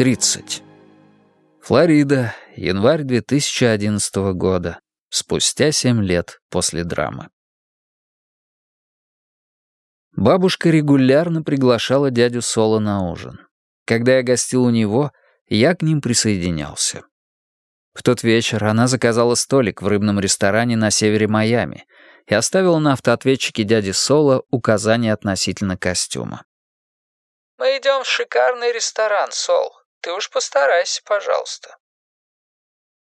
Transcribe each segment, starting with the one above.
30. Флорида, январь 2011 года, спустя семь лет после драмы. Бабушка регулярно приглашала дядю Соло на ужин. Когда я гостил у него, я к ним присоединялся. В тот вечер она заказала столик в рыбном ресторане на севере Майами и оставила на автоответчике дяди Соло указания относительно костюма. «Мы идем в шикарный ресторан, Сол. Ты уж постарайся, пожалуйста».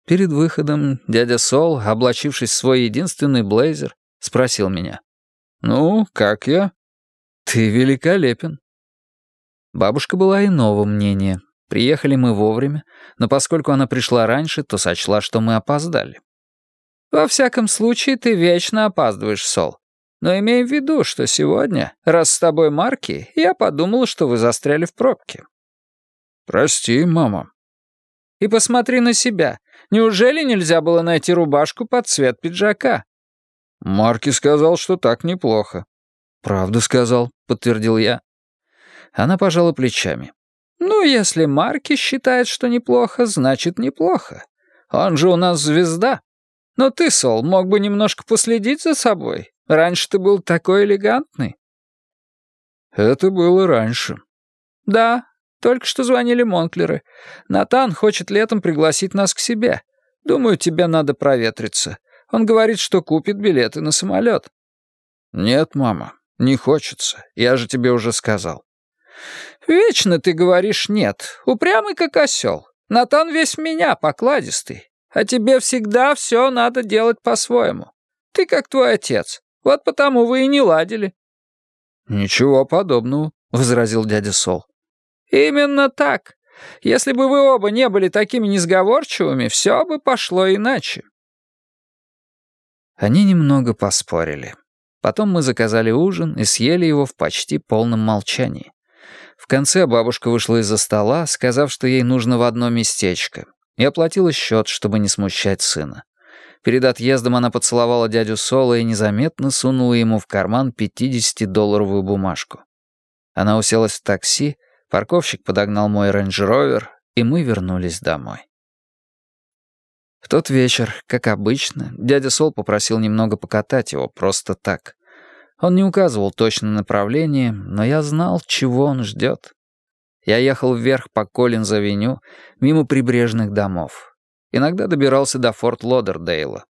Перед выходом дядя Сол, облачившись в свой единственный блейзер, спросил меня. «Ну, как я?» «Ты великолепен». Бабушка была иного мнения. Приехали мы вовремя, но поскольку она пришла раньше, то сочла, что мы опоздали. «Во всяком случае, ты вечно опаздываешь, Сол. Но имей в виду, что сегодня, раз с тобой Марки, я подумал, что вы застряли в пробке». «Прости, мама». «И посмотри на себя. Неужели нельзя было найти рубашку под цвет пиджака?» «Марки сказал, что так неплохо». «Правду сказал», — подтвердил я. Она пожала плечами. «Ну, если Марки считает, что неплохо, значит неплохо. Он же у нас звезда. Но ты, Сол, мог бы немножко последить за собой. Раньше ты был такой элегантный». «Это было раньше». «Да, только что звонили Монклеры. Натан хочет летом пригласить нас к себе. Думаю, тебе надо проветриться. Он говорит, что купит билеты на самолет». «Нет, мама, не хочется. Я же тебе уже сказал». «Вечно ты говоришь «нет». Упрямый как осел. Натан весь меня, покладистый. А тебе всегда все надо делать по-своему. Ты как твой отец. Вот потому вы и не ладили». «Ничего подобного», — возразил дядя Сол. «Именно так. Если бы вы оба не были такими несговорчивыми, все бы пошло иначе». Они немного поспорили. Потом мы заказали ужин и съели его в почти полном молчании. В конце бабушка вышла из-за стола, сказав, что ей нужно в одно местечко, и оплатила счет, чтобы не смущать сына. Перед отъездом она поцеловала дядю Соло и незаметно сунула ему в карман 50-долларовую бумажку. Она уселась в такси, парковщик подогнал мой рейндж-ровер, и мы вернулись домой. В тот вечер, как обычно, дядя Сол попросил немного покатать его просто так. Он не указывал точное направление, но я знал, чего он ждет. Я ехал вверх по Коллинз-авеню, мимо прибрежных домов. Иногда добирался до Форт Лодердейла.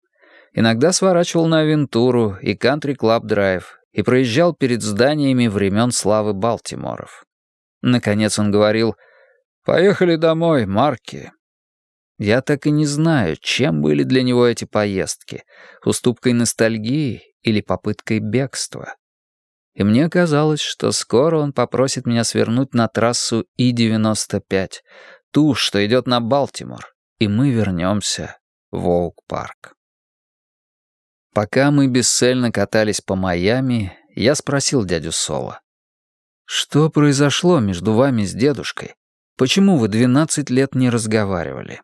Иногда сворачивал на Авентуру и Кантри Клаб Драйв и проезжал перед зданиями времен славы Балтиморов. Наконец он говорил «Поехали домой, Марки». Я так и не знаю, чем были для него эти поездки — уступкой ностальгии или попыткой бегства. И мне казалось, что скоро он попросит меня свернуть на трассу И-95, ту, что идет на Балтимор, и мы вернемся в Оук-парк. Пока мы бесцельно катались по Майами, я спросил дядю Соло. «Что произошло между вами с дедушкой? Почему вы 12 лет не разговаривали?»